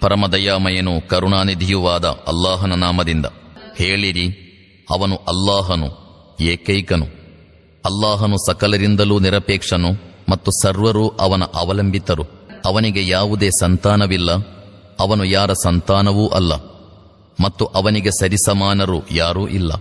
ಪರಮದಯಾಮಯನು ಕರುಣಾನಿಧಿಯುವಾದ ಅಲ್ಲಾಹನ ನಾಮದಿಂದ, ಹೇಳಿರಿ, ಅವನು ಅಲ್ಲಾಹನು, ಏಕೈಕನು. ಅಲ್ಲಾಹನು ಸಕಲರಿಂದಲೂ ನಿರಪೇಕ್ಷನು ಮತ್ತು ಸರ್ವರೂ ಅವನ ಅವಲಂಬಿತರು. ಅವನಿಗೆ ಯಾವುದೇ ಸಂತಾನವಿಲ್ಲ, ಅವನು ಯಾರ ಸಂತಾನವೂ ಅಲ್ಲ, ಮತ್ತು ಅವನಿಗೆ ಸರಿಸಮಾನರು ಯಾರೂ ಇಲ್ಲ.